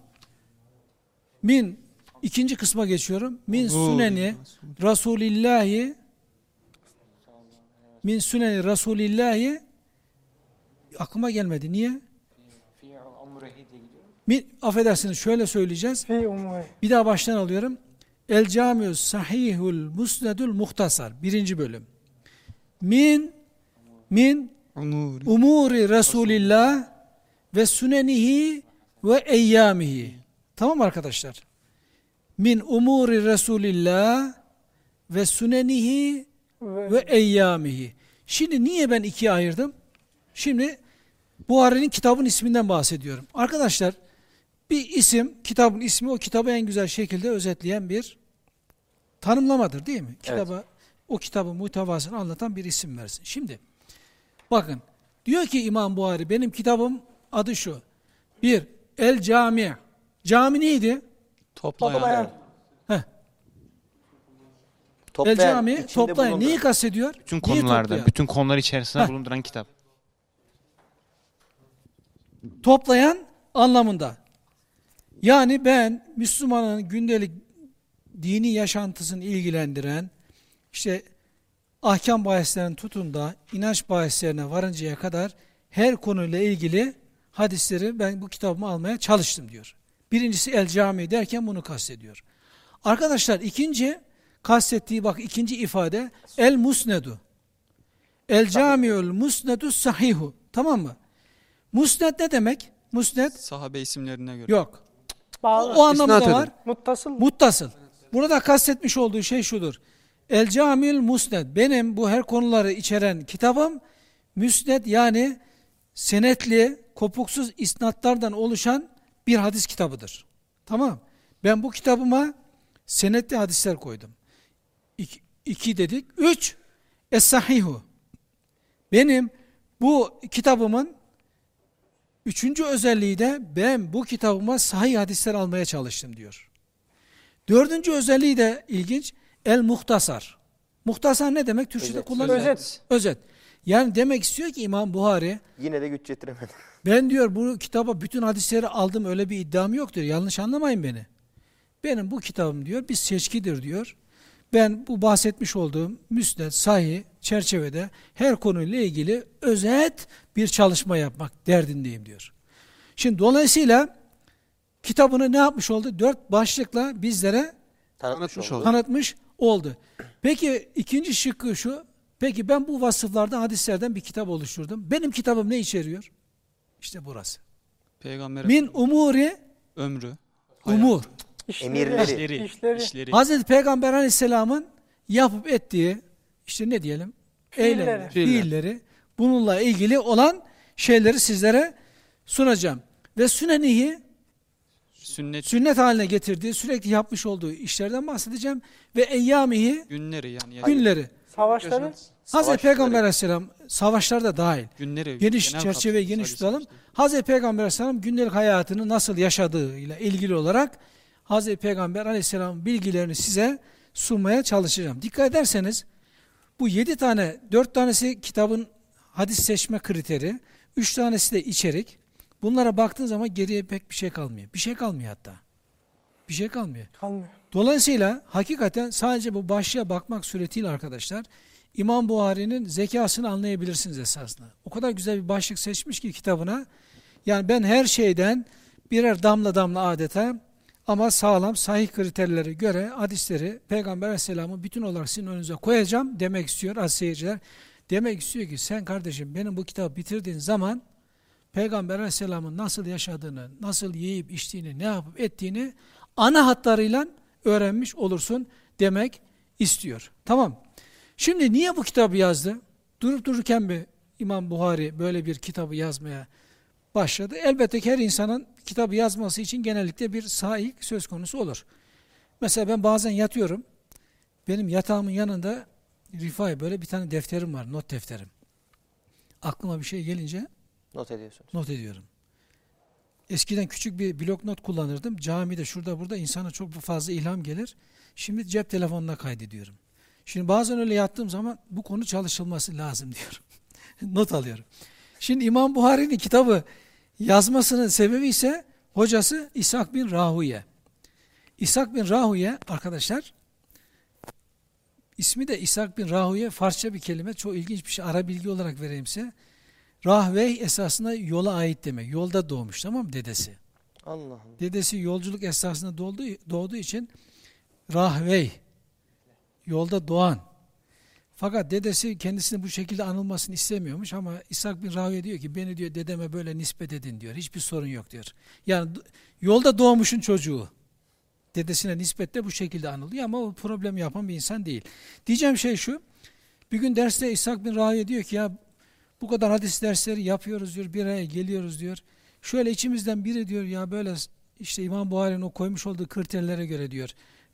Min ikinci kısma geçiyorum. Min süneni Rasulillahi min süneni Rasulillahi aklıma gelmedi. Niye? Min, affedersiniz şöyle söyleyeceğiz. Bir daha baştan alıyorum. El Camiu Sahihul Musnedul Muhtasar. Birinci bölüm. Min min Umuri. umuri Resulillah ve sünenihi ve eyyamihi. Tamam arkadaşlar? Min umuri Resulillah ve sünenihi Ve, ve eyyamihi. Şimdi niye ben ikiye ayırdım? Şimdi Buhari'nin kitabın isminden bahsediyorum. Arkadaşlar bir isim, kitabın ismi o kitabı en güzel şekilde özetleyen bir tanımlamadır değil mi? Kitaba, o kitabın muhtevasını anlatan bir isim versin. Şimdi bakın diyor ki İmam Buhari benim kitabım adı şu. Bir, El Cami. Cami neydi? Toplayan. toplayan. Heh, El Toplayan, Cami toplayan. bulunduran. Neyi kastediyor? Bütün Neyi konularda, toplayan? bütün konular içerisinde Heh. bulunduran kitap. toplayan anlamında. Yani ben Müslümanın gündelik dini yaşantısını ilgilendiren işte ahkam bahislerini tutun da inanç bahislerine varıncaya kadar her konuyla ilgili hadisleri ben bu kitabımı almaya çalıştım diyor. Birincisi El Cami derken bunu kastediyor. Arkadaşlar ikinci kastettiği bak ikinci ifade El Musnedu. El Camiul Musnedu Sahihu. Tamam mı? Musned ne demek? Musned Sahabe isimlerine göre. yok. O, Bağlı. o anlamda İsnat var. Muttasıl. Muttasıl. Burada kastetmiş olduğu şey şudur. El Camil Musned. Benim bu her konuları içeren kitabım müsned yani senetli, kopuksuz isnatlardan oluşan bir hadis kitabıdır. Tamam. Ben bu kitabıma senetli hadisler koydum. İki, dedik. Üç, Es-Sahihu. Benim bu kitabımın üçüncü özelliği de ben bu kitabıma sahih hadisler almaya çalıştım diyor. Dördüncü özelliği de ilginç. El muhtasar. Muhtasar ne demek? Türkçe'de Özet. kullanılıyor. Özet. Özet. Yani demek istiyor ki İmam Buhari Yine de güç yetiremedi. <laughs> ben diyor bu kitaba bütün hadisleri aldım öyle bir iddiam yok diyor. Yanlış anlamayın beni. Benim bu kitabım diyor bir seçkidir diyor. Ben bu bahsetmiş olduğum müsned, sahih çerçevede her konuyla ilgili özet bir çalışma yapmak derdindeyim diyor. Şimdi dolayısıyla kitabını ne yapmış oldu? Dört başlıkla bizlere Tanıtmış, oldu. tanıtmış oldu. Peki ikinci şıkkı şu. Peki ben bu vasıflardan hadislerden bir kitap oluşturdum. Benim kitabım ne içeriyor? İşte burası. Peygamber Min umuri ömrü, umur. İşleri. Emirleri. işleri, İşleri. işleri. Hazreti Peygamber Aleyhisselam'ın yapıp ettiği işte ne diyelim? Eylemleri, Fiiller. fiilleri bununla ilgili olan şeyleri sizlere sunacağım. Ve sünenihi Sünnet sünnet haline getirdiği, sürekli yapmış olduğu işlerden bahsedeceğim. Ve eyyamihi günleri yani günleri. Savaşları. Hazreti. Peygamber Aleyhisselam savaşlar da dahil. günleri Geniş çerçeveyi geniş tutalım. Hazreti Peygamber Aleyhisselam gündelik hayatını nasıl yaşadığıyla ilgili olarak Hazreti Peygamber Aleyhisselam'ın bilgilerini size sunmaya çalışacağım. Dikkat ederseniz bu yedi tane, dört tanesi kitabın hadis seçme kriteri, üç tanesi de içerik. Bunlara baktığın zaman geriye pek bir şey kalmıyor. Bir şey kalmıyor hatta. Bir şey kalmıyor. Kalmıyor. Dolayısıyla hakikaten sadece bu başlığa bakmak suretiyle arkadaşlar İmam Buhari'nin zekasını anlayabilirsiniz esasında. O kadar güzel bir başlık seçmiş ki kitabına. Yani ben her şeyden birer damla damla adeta ama sağlam sahih kriterlere göre hadisleri Peygamber Aleyhisselam'ı bütün olarak sizin önünüze koyacağım demek istiyor az seyirciler. Demek istiyor ki sen kardeşim benim bu kitabı bitirdiğin zaman Peygamber Aleyhisselam'ın nasıl yaşadığını, nasıl yiyip içtiğini, ne yapıp ettiğini ana hatlarıyla öğrenmiş olursun demek istiyor. Tamam. Şimdi niye bu kitabı yazdı? Durup dururken mi İmam Buhari böyle bir kitabı yazmaya başladı? Elbette ki her insanın kitabı yazması için genellikle bir sahih söz konusu olur. Mesela ben bazen yatıyorum. Benim yatağımın yanında Rifai böyle bir tane defterim var, not defterim. Aklıma bir şey gelince Not ediyorsunuz. not ediyorum. Eskiden küçük bir blok not kullanırdım. Camide şurada burada insana çok fazla ilham gelir. Şimdi cep telefonuna kaydediyorum. Şimdi bazen öyle yattığım zaman bu konu çalışılması lazım <laughs> diyorum. not alıyorum. Şimdi İmam Buhari'nin kitabı Yazmasının sebebi ise hocası İshak bin Rahuye. İshak bin Rahuye arkadaşlar ismi de İshak bin Rahuye Farsça bir kelime. Çok ilginç bir şey. Ara bilgi olarak vereyim size. Rahvey esasında yola ait demek. Yolda doğmuş tamam mı dedesi? Allah Allah. Dedesi yolculuk esasında doğduğu, doğduğu için Rahvey yolda doğan. Fakat dedesi kendisini bu şekilde anılmasını istemiyormuş ama İshak bin Rahuye diyor ki beni diyor dedeme böyle nispet edin diyor. Hiçbir sorun yok diyor. Yani yolda doğmuşun çocuğu. Dedesine nispetle bu şekilde anılıyor ama o problem yapan bir insan değil. Diyeceğim şey şu. Bir gün derste İshak bin Rahuye diyor ki ya bu kadar hadis dersleri yapıyoruz diyor. Bir araya geliyoruz diyor. Şöyle içimizden biri diyor ya böyle işte İmam Buhari'nin o koymuş olduğu kriterlere göre diyor.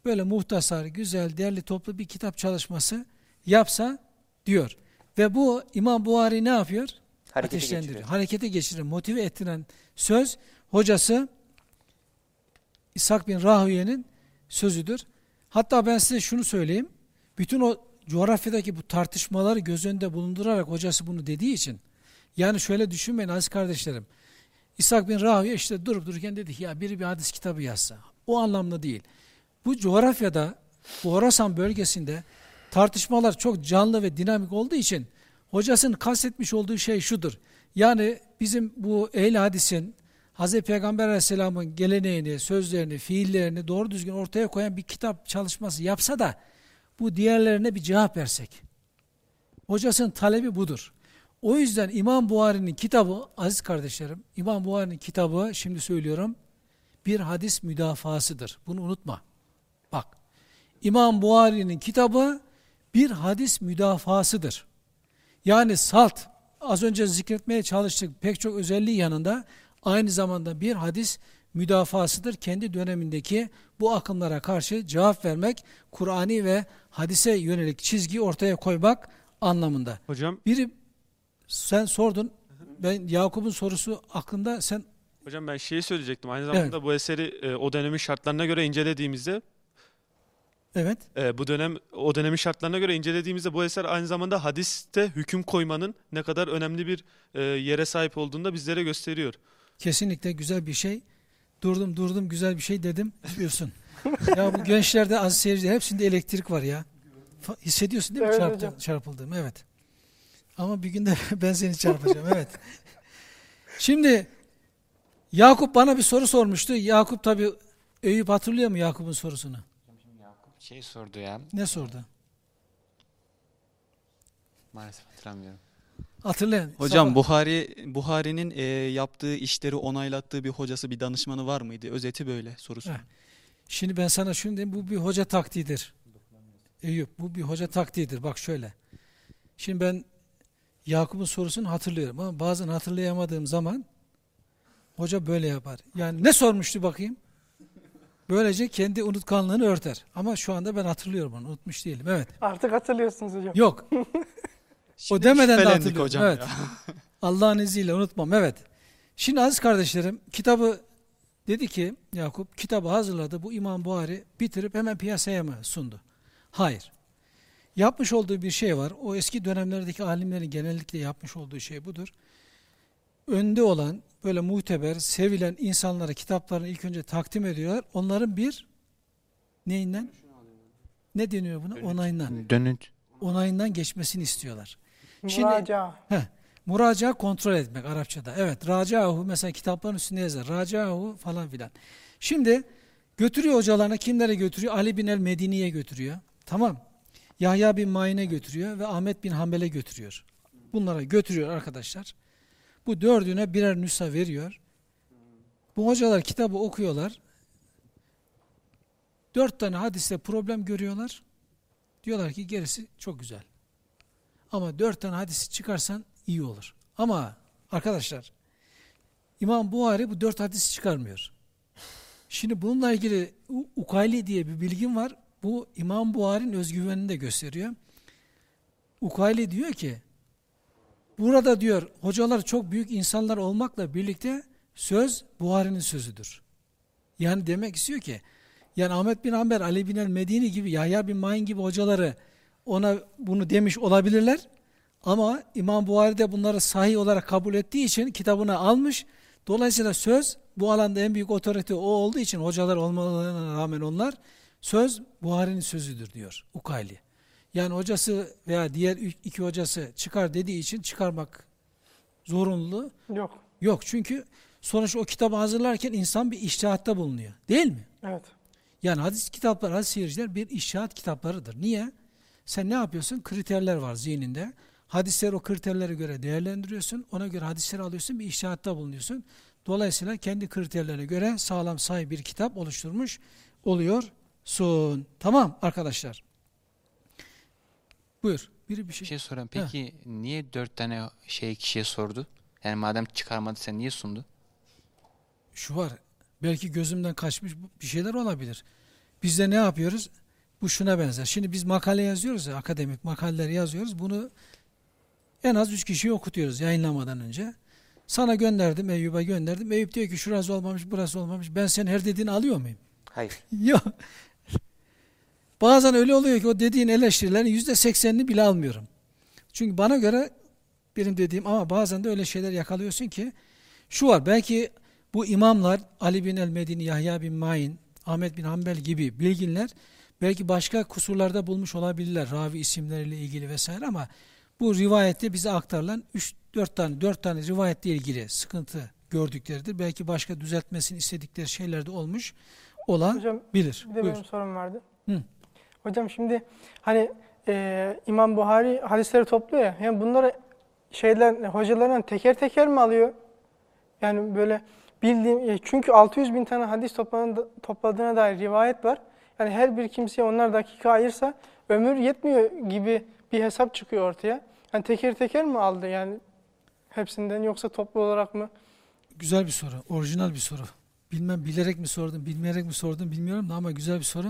Böyle muhtasar, güzel, derli toplu bir kitap çalışması yapsa diyor. Ve bu İmam Buhari ne yapıyor? Harekete Ateşlendiriyor. geçiriyor. Harekete geçirir, motive ettiren söz hocası İshak bin Rahuye'nin sözüdür. Hatta ben size şunu söyleyeyim. Bütün o coğrafyadaki bu tartışmaları göz önünde bulundurarak hocası bunu dediği için yani şöyle düşünmeyin aziz kardeşlerim. İshak bin Rahuye işte durup dururken dedi ki ya biri bir hadis kitabı yazsa. O anlamda değil. Bu coğrafyada bu Horasan bölgesinde tartışmalar çok canlı ve dinamik olduğu için hocasının kastetmiş olduğu şey şudur. Yani bizim bu ehl hadisin Hz. Peygamber aleyhisselamın geleneğini, sözlerini, fiillerini doğru düzgün ortaya koyan bir kitap çalışması yapsa da bu diğerlerine bir cevap versek. Hocasının talebi budur. O yüzden İmam Buhari'nin kitabı, aziz kardeşlerim, İmam Buhari'nin kitabı, şimdi söylüyorum, bir hadis müdafasıdır. Bunu unutma. Bak, İmam Buhari'nin kitabı bir hadis müdafasıdır. Yani salt, az önce zikretmeye çalıştık pek çok özelliği yanında, aynı zamanda bir hadis müdafasıdır. Kendi dönemindeki bu akımlara karşı cevap vermek, Kur'ani ve hadise yönelik çizgi ortaya koymak anlamında. Hocam, Biri sen sordun. Ben Yakup'un sorusu aklında sen hocam ben şeyi söyleyecektim. Aynı zamanda bu eseri e, o dönemin şartlarına göre incelediğimizde, evet e, bu dönem o dönemin şartlarına göre incelediğimizde bu eser aynı zamanda hadiste hüküm koymanın ne kadar önemli bir e, yere sahip olduğunu da bizlere gösteriyor. kesinlikle güzel bir şey. Durdum durdum güzel bir şey dedim diyorsun. <laughs> ya bu gençlerde aziz seyirciler hepsinde elektrik var ya. Hissediyorsun değil mi Evet çarptı, hocam. çarpıldığımı? Evet. Ama bir gün de <laughs> ben seni çarpacağım. Evet. Şimdi Yakup bana bir soru sormuştu. Yakup tabi Eyüp hatırlıyor mu Yakup'un sorusunu? Şey sordu ya. Ne sordu? Maalesef hatırlamıyorum. Hatırlayın. Hocam Sabah- Buhari Buhari'nin e, yaptığı işleri onaylattığı bir hocası, bir danışmanı var mıydı? Özeti böyle sorusu. Heh. Şimdi ben sana şunu diyeyim. Bu bir hoca taktiğidir. Eyüp bu bir hoca taktiğidir. Bak şöyle. Şimdi ben Yakup'un sorusunu hatırlıyorum ama bazen hatırlayamadığım zaman hoca böyle yapar. Yani ne sormuştu bakayım? Böylece kendi unutkanlığını örter. Ama şu anda ben hatırlıyorum onu. Unutmuş değilim. Evet. Artık hatırlıyorsunuz hocam. Yok. <laughs> Şimdi o demeden de hatırlıyorum. hocam evet. <laughs> Allah'ın izniyle unutmam. Evet. Şimdi aziz kardeşlerim kitabı dedi ki Yakup kitabı hazırladı. Bu İmam Buhari bitirip hemen piyasaya mı sundu? Hayır. Yapmış olduğu bir şey var. O eski dönemlerdeki alimlerin genellikle yapmış olduğu şey budur. Önde olan böyle muteber, sevilen insanlara kitaplarını ilk önce takdim ediyorlar. Onların bir neyinden? Ne deniyor buna? Onayından. Dönüt. Onayından geçmesini istiyorlar. Şimdi- Muraca. Heh, muraca kontrol etmek Arapçada. Evet, racahu mesela kitapların üstünde yazar. Racahu falan filan. Şimdi götürüyor hocalarına kimlere götürüyor? Ali bin el Medine'ye götürüyor. Tamam. Yahya bin Ma'in'e götürüyor ve Ahmet bin Hanbel'e götürüyor. Bunlara götürüyor arkadaşlar. Bu dördüne birer nüsha veriyor. Bu hocalar kitabı okuyorlar. Dört tane hadiste problem görüyorlar. Diyorlar ki gerisi çok güzel. Ama dört tane hadisi çıkarsan iyi olur. Ama arkadaşlar İmam Buhari bu dört hadisi çıkarmıyor. Şimdi bununla ilgili Ukayli diye bir bilgim var. Bu İmam Buhari'nin özgüvenini de gösteriyor. Ukayli diyor ki burada diyor hocalar çok büyük insanlar olmakla birlikte söz Buhari'nin sözüdür. Yani demek istiyor ki yani Ahmet bin Hanbel, Ali bin el Medini gibi, Yahya bin Ma'in gibi hocaları ona bunu demiş olabilirler. Ama İmam Buhari de bunları sahih olarak kabul ettiği için kitabına almış. Dolayısıyla söz bu alanda en büyük otorite o olduğu için hocalar olmalarına rağmen onlar söz Buhari'nin sözüdür diyor Ukayli. Yani hocası veya diğer iki hocası çıkar dediği için çıkarmak zorunluluğu Yok. yok. Çünkü sonuç o kitabı hazırlarken insan bir iştihatta bulunuyor. Değil mi? Evet. Yani hadis kitaplar, hadis seyirciler bir iştihat kitaplarıdır. Niye? Sen ne yapıyorsun? Kriterler var zihninde. Hadisleri o kriterlere göre değerlendiriyorsun. Ona göre hadisleri alıyorsun, bir iştihatta bulunuyorsun. Dolayısıyla kendi kriterlerine göre sağlam say bir kitap oluşturmuş oluyorsun. Tamam arkadaşlar. Buyur. Biri bir Bir şey. şey sorayım. Peki niye dört tane şey kişiye sordu? Yani madem çıkarmadıysa niye sundu? Şu var. Belki gözümden kaçmış bir şeyler olabilir. Biz de ne yapıyoruz? Bu şuna benzer. Şimdi biz makale yazıyoruz ya, akademik makaleler yazıyoruz. Bunu en az üç kişiye okutuyoruz yayınlamadan önce. Sana gönderdim, Eyüp'e gönderdim. Eyüp diyor ki şurası olmamış, burası olmamış. Ben senin her dediğini alıyor muyum? Hayır. <laughs> Yok. Bazen öyle oluyor ki o dediğin eleştirilerin yüzde seksenini bile almıyorum. Çünkü bana göre benim dediğim ama bazen de öyle şeyler yakalıyorsun ki şu var belki bu imamlar Ali bin el-Medini, Yahya bin Ma'in, Ahmet bin Hanbel gibi bilginler belki başka kusurlarda bulmuş olabilirler ravi isimleriyle ilgili vesaire ama bu rivayette bize aktarılan 3 4 tane 4 tane rivayetle ilgili sıkıntı gördükleridir. Belki başka düzeltmesini istedikleri şeyler de olmuş olabilir. Hocam bir de Buyur. benim sorum vardı. Hı. Hocam şimdi hani e, İmam Buhari hadisleri topluyor ya. Yani bunları şeyler hocalarından teker teker mi alıyor? Yani böyle bildiğim e, çünkü 600 bin tane hadis topladığına, dair rivayet var. Yani her bir kimseye onlar dakika ayırsa ömür yetmiyor gibi bir hesap çıkıyor ortaya. Yani teker teker mi aldı yani hepsinden yoksa toplu olarak mı? Güzel bir soru. Orijinal bir soru. Bilmem bilerek mi sordun, bilmeyerek mi sordun bilmiyorum da ama güzel bir soru.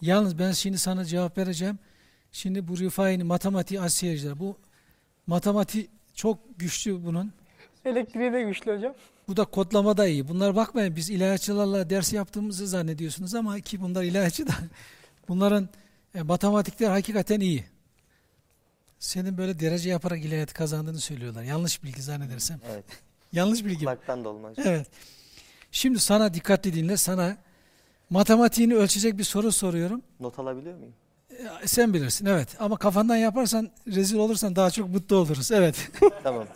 Yalnız ben şimdi sana cevap vereceğim. Şimdi bu Rifai'nin matematiği az seyirciler. Bu matematiği çok güçlü bunun. Elektriği de güçlü hocam. Bu da kodlama da iyi. Bunlar bakmayın biz ilahiyatçılarla ders yaptığımızı zannediyorsunuz ama ki bunlar ilahiyatçı da <laughs> bunların e, matematikler hakikaten iyi. Senin böyle derece yaparak ilahiyat kazandığını söylüyorlar. Yanlış bilgi zannedersem. Evet. <laughs> Yanlış bilgi. Kulaktan da olmaz. Evet. Şimdi sana dikkatli dinle. Sana matematiğini ölçecek bir soru soruyorum. Not alabiliyor muyum? E, Sen bilirsin evet. Ama kafandan yaparsan rezil olursan daha çok mutlu oluruz. Evet. <laughs> tamam.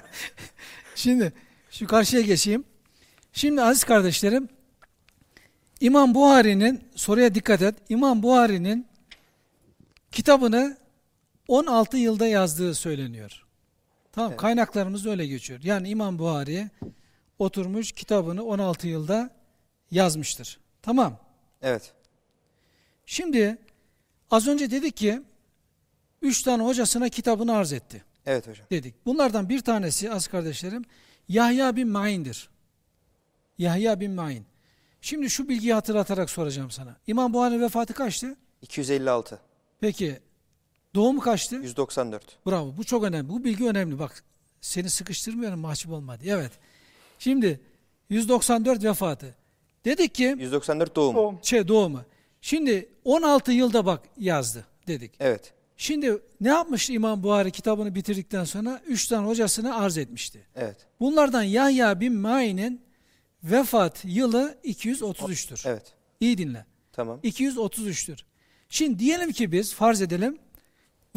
Şimdi şu karşıya geçeyim. Şimdi aziz kardeşlerim İmam Buhari'nin soruya dikkat et. İmam Buhari'nin kitabını 16 yılda yazdığı söyleniyor. Tamam Evet. kaynaklarımız öyle geçiyor. Yani İmam Buhari oturmuş kitabını 16 yılda yazmıştır. Tamam. Evet. Şimdi az önce dedik ki üç tane hocasına kitabını arz etti Evet hocam. dedik. Bunlardan bir tanesi az kardeşlerim Yahya bin Ma'in'dir. Yahya bin Ma'in. Şimdi şu bilgiyi hatırlatarak soracağım sana. İmam Buhari vefatı kaçtı? 256. Peki doğumu kaçtı? 194. Bravo. Bu çok önemli. Bu bilgi önemli. Bak seni sıkıştırmıyorum mahcup olma diye. Evet. Şimdi 194 vefatı. Dedik ki 194 doğum. Doğum. şey doğumu. Şimdi 16 yılda bak yazdı dedik. Evet. Şimdi ne yapmıştı İmam Buhari kitabını bitirdikten sonra? Üç tane hocasına arz etmişti. Evet. Bunlardan Yahya bin Ma'in'in vefat yılı 233'tür. Evet. İyi dinle. Tamam. 233'tür. Şimdi diyelim ki biz farz edelim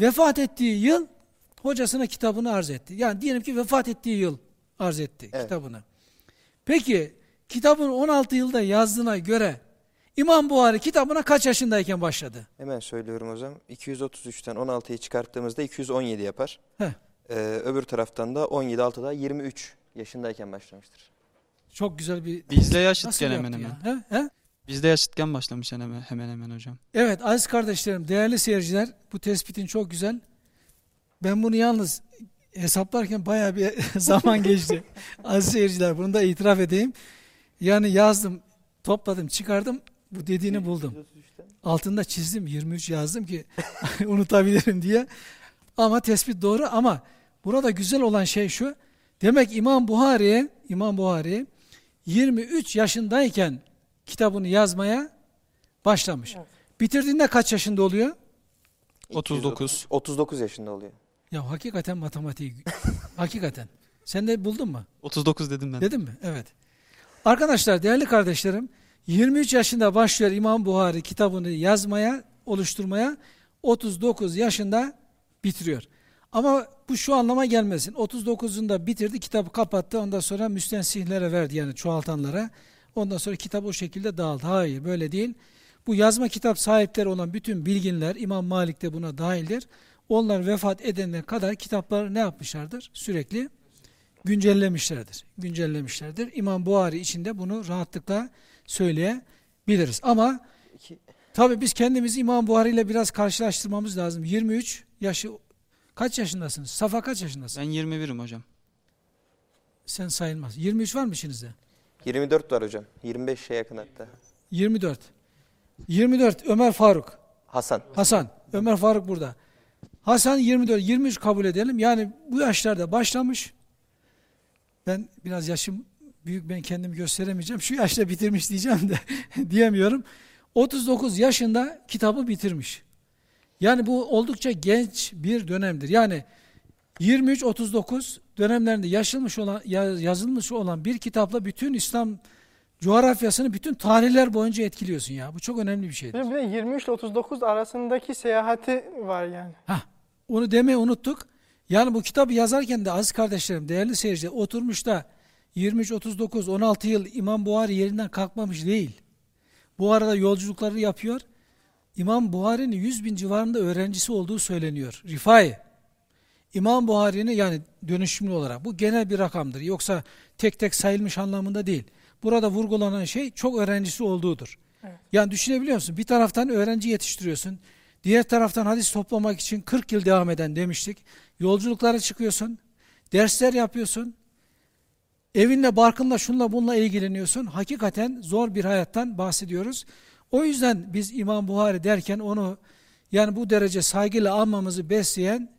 vefat ettiği yıl hocasına kitabını arz etti. Yani diyelim ki vefat ettiği yıl arz etti Evet. kitabını. Peki kitabını 16 yılda yazdığına göre İmam Buhari kitabına kaç yaşındayken başladı? Hemen söylüyorum hocam. 233'ten 16'yı çıkarttığımızda 217 yapar. Heh. Ee, öbür taraftan da 17 6'da 23 yaşındayken başlamıştır. Çok güzel bir Bizle yaşıtken hemen hemen. ya? He? He? Bizde yaşıtken başlamış hemen hemen hemen hocam. Evet aziz kardeşlerim, değerli seyirciler bu tespitin çok güzel. Ben bunu yalnız hesaplarken bayağı bir <laughs> zaman geçti. aziz seyirciler bunu da itiraf edeyim. Yani yazdım, topladım, çıkardım bu dediğini buldum. Altında çizdim 23 yazdım ki <laughs> unutabilirim diye. Ama tespit doğru ama burada güzel olan şey şu. Demek İmam Buhari, İmam Buhari 23 yaşındayken kitabını yazmaya başlamış. Evet. Bitirdiğinde kaç yaşında oluyor? 39. 39 yaşında oluyor. Ya hakikaten matematiği <laughs> hakikaten. Sen de buldun mu? 39 dedim ben. Dedin mi? Evet. Arkadaşlar, değerli kardeşlerim, 23 yaşında başlıyor İmam Buhari kitabını yazmaya, oluşturmaya, 39 yaşında bitiriyor. Ama bu şu anlama gelmesin. 39'unda bitirdi, kitabı kapattı, ondan sonra müstensihlere verdi yani çoğaltanlara. Ondan sonra kitap o şekilde dağıldı. Hayır, böyle değil. Bu yazma kitap sahipleri olan bütün bilginler, İmam Malik de buna dahildir. Onlar vefat edene kadar kitapları ne yapmışlardır? Sürekli güncellemişlerdir. Güncellemişlerdir. İmam Buhari içinde bunu rahatlıkla söyleyebiliriz. Ama tabii biz kendimizi İmam Buhari ile biraz karşılaştırmamız lazım. 23 yaşı kaç yaşındasınız? Safa kaç yaşındasın? Ben 21'im hocam. Sen sayılmaz. 23 var mı içinizde? 24 var hocam. 25'e yakın hatta. 24. 24 Ömer Faruk. Hasan. Hasan. Ömer Faruk burada. Hasan 24, 23 kabul edelim. Yani bu yaşlarda başlamış. Ben biraz yaşım büyük ben kendimi gösteremeyeceğim. Şu yaşta bitirmiş diyeceğim de <laughs> diyemiyorum. 39 yaşında kitabı bitirmiş. Yani bu oldukça genç bir dönemdir. Yani 23-39 dönemlerinde yaşılmış olan, ya- yazılmış olan bir kitapla bütün İslam coğrafyasını bütün tarihler boyunca etkiliyorsun ya. Bu çok önemli bir şeydir. Bir de 23 ile 39 arasındaki seyahati var yani. Hah, onu demeyi unuttuk. Yani bu kitabı yazarken de aziz kardeşlerim, değerli seyirciler oturmuş da 23, 39, 16 yıl İmam Buhari yerinden kalkmamış değil. Bu arada yolculukları yapıyor. İmam Buhari'nin 100 bin civarında öğrencisi olduğu söyleniyor. Rifai. İmam Buhari'nin yani dönüşümlü olarak bu genel bir rakamdır. Yoksa tek tek sayılmış anlamında değil. Burada vurgulanan şey çok öğrencisi olduğudur. Evet. Yani düşünebiliyor musun? Bir taraftan öğrenci yetiştiriyorsun. Diğer taraftan hadis toplamak için 40 yıl devam eden demiştik. Yolculuklara çıkıyorsun. Dersler yapıyorsun. Evinle, barkınla, şunla bununla ilgileniyorsun. Hakikaten zor bir hayattan bahsediyoruz. O yüzden biz İmam Buhari derken onu yani bu derece saygıyla almamızı besleyen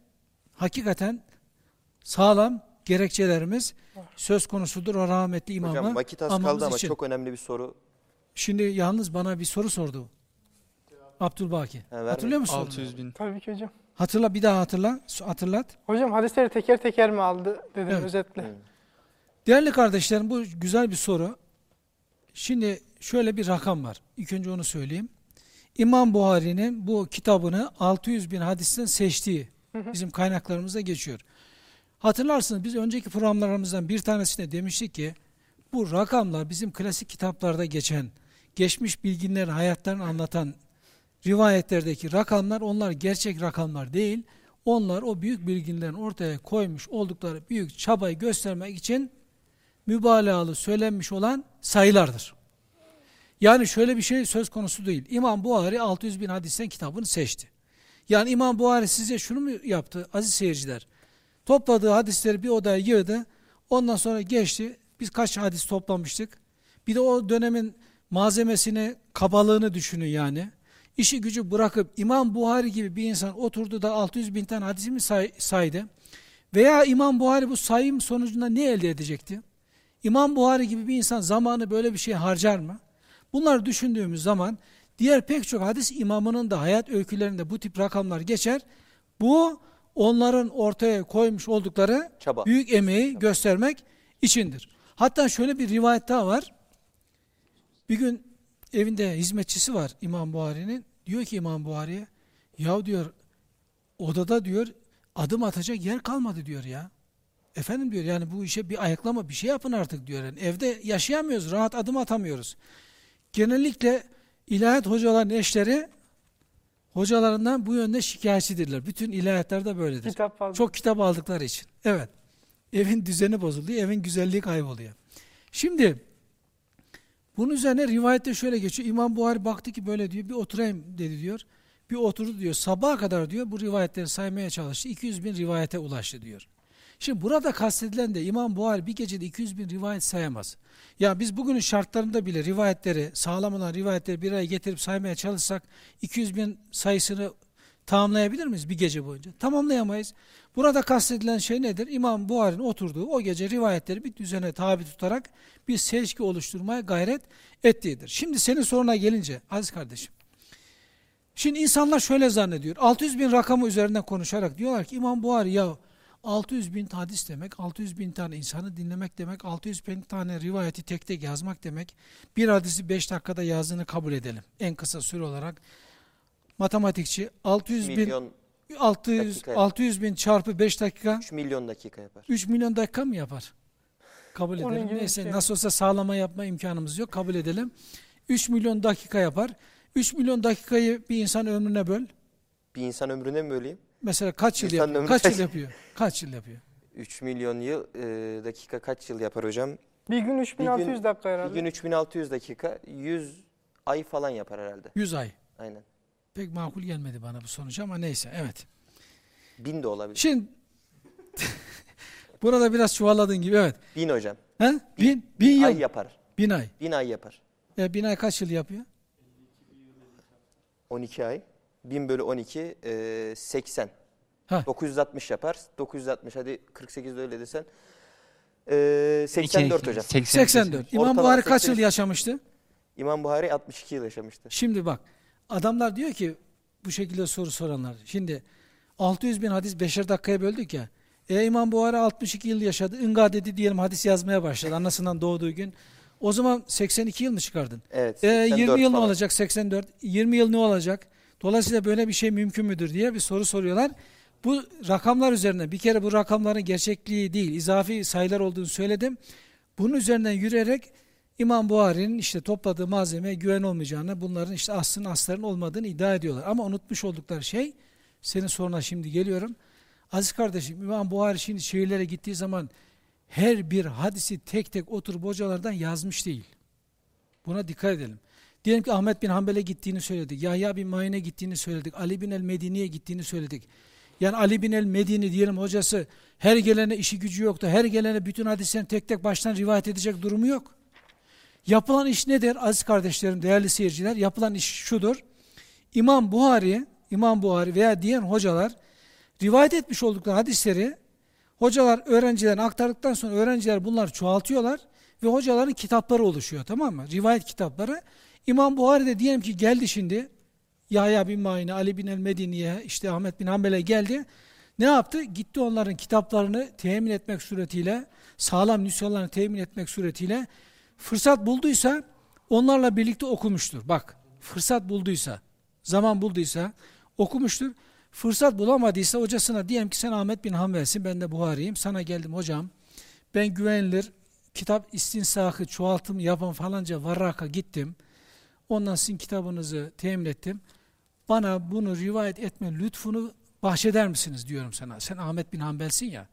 hakikaten sağlam gerekçelerimiz söz konusudur o rahmetli imamı Hocam vakit az kaldı ama için. çok önemli bir soru. Şimdi yalnız bana bir soru sordu. Abdülbaki. Hatırlıyor musun? 600 bin. Tabii ki hocam. Hatırla bir daha hatırla. Hatırlat. Hocam hadisleri teker teker mi aldı dedim Evet. özetle. Evet. Değerli kardeşlerim bu güzel bir soru. Şimdi şöyle bir rakam var. İlk önce onu söyleyeyim. İmam Buhari'nin bu kitabını 600 bin hadisten seçtiği bizim kaynaklarımızda geçiyor. Hatırlarsınız biz önceki programlarımızdan bir tanesinde demiştik ki bu rakamlar bizim klasik kitaplarda geçen, geçmiş bilginlerin hayatlarını anlatan rivayetlerdeki rakamlar onlar gerçek rakamlar değil. Onlar o büyük bilginlerin ortaya koymuş oldukları büyük çabayı göstermek için mübalağalı söylenmiş olan sayılardır. Yani şöyle bir şey söz konusu değil. İmam Buhari 600 bin hadisten kitabını seçti. Yani İmam Buhari size şunu mu yaptı aziz seyirciler? Topladığı hadisleri bir odaya yığdı. Ondan sonra geçti. Biz kaç hadis toplamıştık? Bir de o dönemin malzemesini, kabalığını düşünün yani. İşi gücü bırakıp İmam Buhari gibi bir insan oturdu da 600 bin tane hadisi mi say- saydı? Veya İmam Buhari bu sayım sonucunda ne elde edecekti? İmam Buhari gibi bir insan zamanı böyle bir şey harcar mı? Bunları düşündüğümüz zaman diğer pek çok hadis imamının da hayat öykülerinde bu tip rakamlar geçer. Bu onların ortaya koymuş oldukları Çaba. büyük emeği göstermek içindir. Hatta şöyle bir rivayet daha var. Bir gün evinde hizmetçisi var İmam Buhari'nin. Diyor ki İmam Buhari'ye ya diyor odada diyor adım atacak yer kalmadı diyor ya. Efendim diyor yani bu işe bir ayaklama bir şey yapın artık diyor. Yani evde yaşayamıyoruz rahat adım atamıyoruz. Genellikle ilahiyat hocaların eşleri hocalarından bu yönde şikayetçidirler. Bütün ilahiyatlerde böyledir. Kitap. Çok kitap aldıkları için. Evet. Evin düzeni bozuluyor, evin güzelliği kayboluyor. Şimdi bunun üzerine rivayette şöyle geçiyor. İmam Buhari baktı ki böyle diyor, bir oturayım dedi diyor. Bir oturdu diyor. Sabaha kadar diyor bu rivayetleri saymaya çalıştı. 200 bin rivayete ulaştı diyor. Şimdi burada kastedilen de İmam Buhari bir gecede 200 bin rivayet sayamaz. Ya biz bugünün şartlarında bile rivayetleri, sağlam olan rivayetleri bir araya getirip saymaya çalışsak 200 bin sayısını tamamlayabilir miyiz bir gece boyunca? Tamamlayamayız. Burada kastedilen şey nedir? İmam Buhari'nin oturduğu o gece rivayetleri bir düzene tabi tutarak bir seçki oluşturmaya gayret ettiğidir. Şimdi senin soruna gelince aziz kardeşim. Şimdi insanlar şöyle zannediyor. 600 bin rakamı üzerinden konuşarak diyorlar ki İmam Buhari ya 600 bin hadis demek, 600 bin tane insanı dinlemek demek, 600 bin tane rivayeti tek tek yazmak demek. Bir hadisi 5 dakikada yazdığını kabul edelim. En kısa süre olarak. Matematikçi 600 bin milyon, 600 dakika. 600 bin çarpı 5 dakika 3 milyon dakika yapar. 3 milyon dakika mı yapar? Kabul Onun edelim. bir Neyse şey. nasıl olsa sağlama yapma imkanımız yok. Kabul edelim. 3 milyon dakika yapar. 3 milyon dakikayı bir insan ömrüne böl. Bir insan ömrüne mi böleyim? Mesela kaç yıl İnsanın <laughs> yapıyor? Kaç yıl yapıyor? Kaç yıl yapıyor? 3 milyon yıl e, dakika kaç yıl yapar hocam? Bir gün 3600 Bir gün- dakika Bir herhalde. gün 3600 dakika 100 ay falan yapar herhalde. 100 ay. Aynen. Pek makul gelmedi bana bu sonuç ama neyse evet. Bin de olabilir. Şimdi <laughs> burada biraz çuvalladığın gibi evet. Bin hocam. He? Bin, bin yıl. Ay yapar. Bin ay. Bin ay yapar. E, bin ay kaç yıl yapıyor? 12 ay. 1000 bölü 12 e, 80. Ha. 960 yapar. 960 hadi 48 de öyle desen. E, 84 hocam. 84. İmam Ortalama Buhari kaç 80. yıl yaşamıştı? İmam Buhari 62 yıl yaşamıştı. Şimdi bak adamlar diyor ki bu şekilde soru soranlar. Şimdi 600 bin hadis beşer dakikaya böldük ya. E İmam Buhari 62 yıl yaşadı. Inga dedi diyelim hadis yazmaya başladı. Anasından doğduğu gün. O zaman 82 yıl mı çıkardın? Evet. E 84 20 yıl ne falan. olacak? 84. 20 yıl ne olacak? Dolayısıyla böyle bir şey mümkün müdür diye bir soru soruyorlar. Bu rakamlar üzerine bir kere bu rakamların gerçekliği değil, izafi sayılar olduğunu söyledim. Bunun üzerinden yürüyerek İmam Buhari'nin işte topladığı malzemeye güven olmayacağını, bunların işte aslın asların olmadığını iddia ediyorlar. Ama unutmuş oldukları şey, senin soruna şimdi geliyorum. Aziz kardeşim, İmam Buhari şimdi şehirlere gittiği zaman her bir hadisi tek tek oturup hocalardan yazmış değil. Buna dikkat edelim. Diyelim ki Ahmet bin Hanbel'e gittiğini söyledik. Yahya bin Ma'in'e gittiğini söyledik. Ali bin el-Medini'ye gittiğini söyledik. Yani Ali bin el-Medini diyelim hocası her gelene işi gücü yoktu. Her gelene bütün hadislerini tek tek baştan rivayet edecek durumu yok. Yapılan iş nedir aziz kardeşlerim, değerli seyirciler? Yapılan iş şudur. İmam Buhari, İmam Buhari veya diğer hocalar rivayet etmiş oldukları hadisleri hocalar öğrencilerine aktardıktan sonra öğrenciler bunları çoğaltıyorlar ve hocaların kitapları oluşuyor tamam mı? Rivayet kitapları. İmam Buhari de diyelim ki geldi şimdi Yahya bin Ma'in'e, Ali bin el-Medini'ye, işte Ahmet bin Hanbel'e geldi. Ne yaptı? Gitti onların kitaplarını temin etmek suretiyle, sağlam nüshalarını temin etmek suretiyle fırsat bulduysa onlarla birlikte okumuştur. Bak, fırsat bulduysa, zaman bulduysa okumuştur. Fırsat bulamadıysa hocasına diyelim ki sen Ahmet bin Hanbel'sin, ben de Buhari'yim. Sana geldim hocam, ben güvenilir kitap istinsakı, çoğaltım yapan falanca varraka gittim. Ondan sizin kitabınızı temin ettim. Bana bunu rivayet etme lütfunu bahşeder misiniz diyorum sana. Sen Ahmet bin Hanbel'sin ya.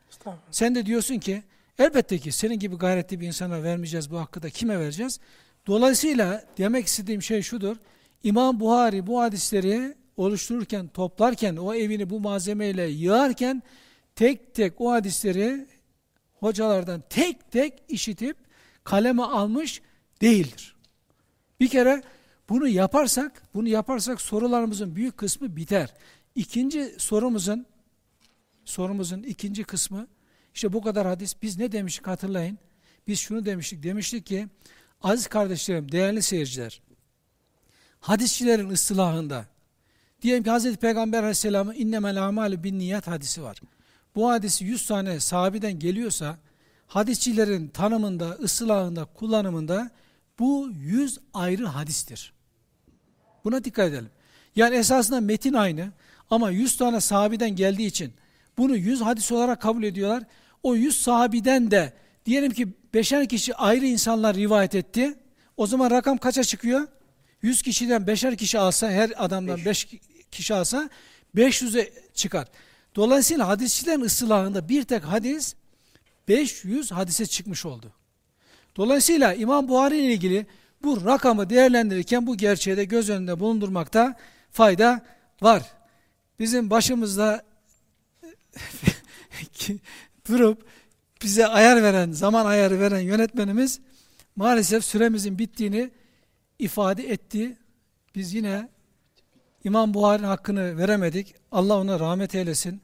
Sen de diyorsun ki elbette ki senin gibi gayretli bir insana vermeyeceğiz bu hakkı da kime vereceğiz? Dolayısıyla demek istediğim şey şudur. İmam Buhari bu hadisleri oluştururken, toplarken, o evini bu malzemeyle yığarken tek tek o hadisleri hocalardan tek tek işitip kaleme almış değildir. Bir kere bunu yaparsak, bunu yaparsak sorularımızın büyük kısmı biter. İkinci sorumuzun sorumuzun ikinci kısmı işte bu kadar hadis biz ne demiştik hatırlayın. Biz şunu demiştik. Demiştik ki aziz kardeşlerim, değerli seyirciler hadisçilerin ıstılahında diyelim ki Hazreti Peygamber Aleyhisselam'ın innemel amalü bin niyet hadisi var. Bu hadisi 100 tane sahabeden geliyorsa hadisçilerin tanımında, ıslahında, kullanımında bu 100 ayrı hadistir. Buna dikkat edelim. Yani esasında metin aynı ama 100 tane sahabeden geldiği için bunu 100 hadis olarak kabul ediyorlar. O 100 sahabiden de diyelim ki beşer kişi ayrı insanlar rivayet etti. O zaman rakam kaça çıkıyor? 100 kişiden beşer kişi alsa, her adamdan 5 kişi alsa 500'e çıkar. Dolayısıyla hadisçilerin ıslahında bir tek hadis 500 hadise çıkmış oldu. Dolayısıyla İmam Buhari ile ilgili bu rakamı değerlendirirken bu gerçeği de göz önünde bulundurmakta fayda var. Bizim başımızda <laughs> durup bize ayar veren, zaman ayarı veren yönetmenimiz maalesef süremizin bittiğini ifade etti. Biz yine İmam Buhari'nin hakkını veremedik. Allah ona rahmet eylesin.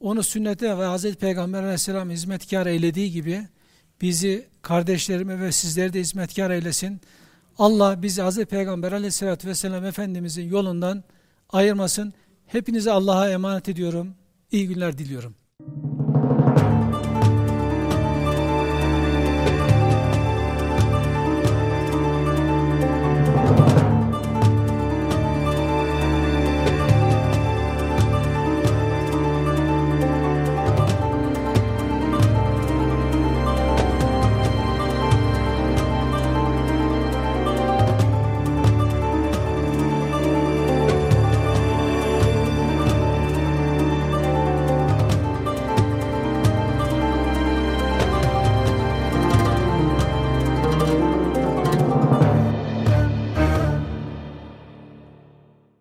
Onu sünnete ve Hazreti Peygamber Aleyhisselam hizmetkar eylediği gibi bizi, kardeşlerimi ve sizleri de hizmetkar eylesin. Allah bizi Hazreti Peygamber Aleyhisselatü Vesselam Efendimizin yolundan ayırmasın. Hepinize Allah'a emanet ediyorum. İyi günler diliyorum.